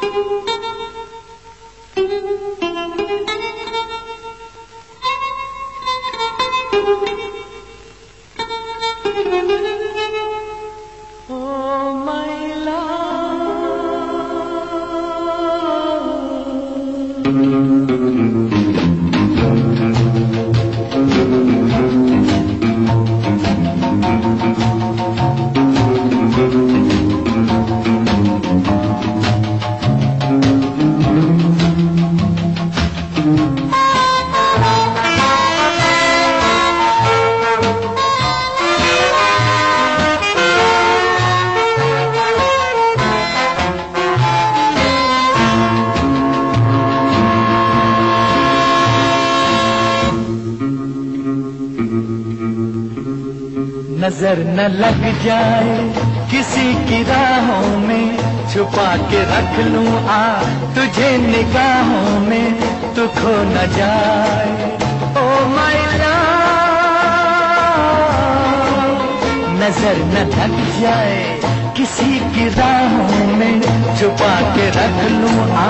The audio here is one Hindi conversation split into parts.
Thank you. नज़र न लग जाए, किसी की राहों में छुपा के रख लूँ आ, तुझे निगाहों में तू खो न जाए। ओ माय नज़र न लग जाए, किसी की राहों में छुपा के रख लूँ आ,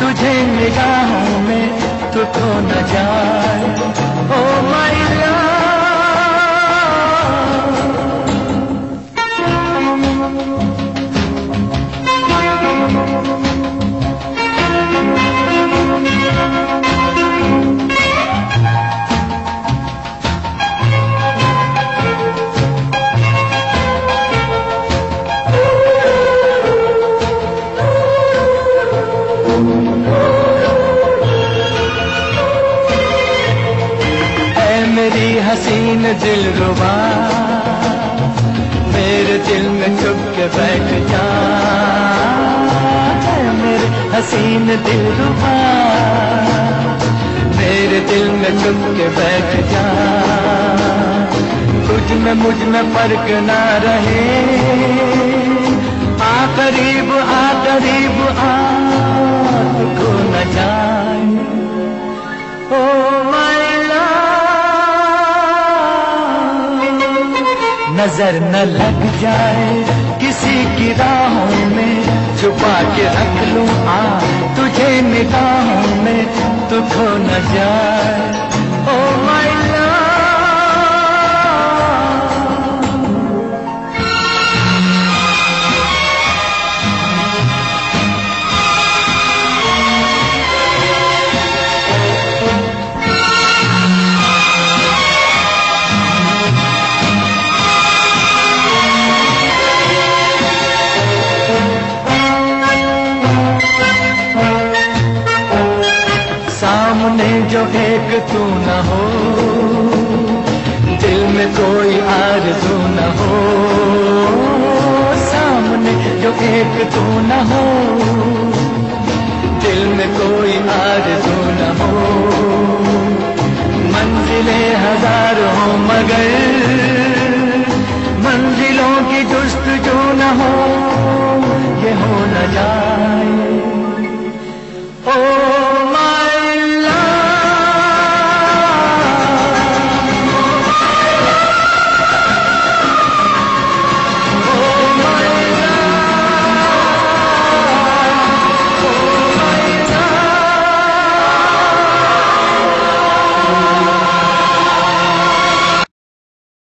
तुझे निगाहों में तू खो न जाए। ओ माय हसीन दिल रुबा मेरे दिल में चुप के बैठ जा। मेरे हसीन दिल रुबा मेरे दिल में चुप के बैठ जा। तुझ में, मुझमें फ़र्क ना रहे। आ करीब आ करीब, आ को न जाए नज़र न लग जाए। किसी की राहों में छुपा के रख लूँ। आ तुझे निगाहों में तू खो न जाए। सामने जो एक तू न हो, दिल में कोई आरज़ू न हो। सामने जो एक तू न हो, दिल में कोई आरज़ू न हो। मंजिलें हज़ार हो मगर, मंजिलों की जुस्त जो न हो, ये हो न जाए।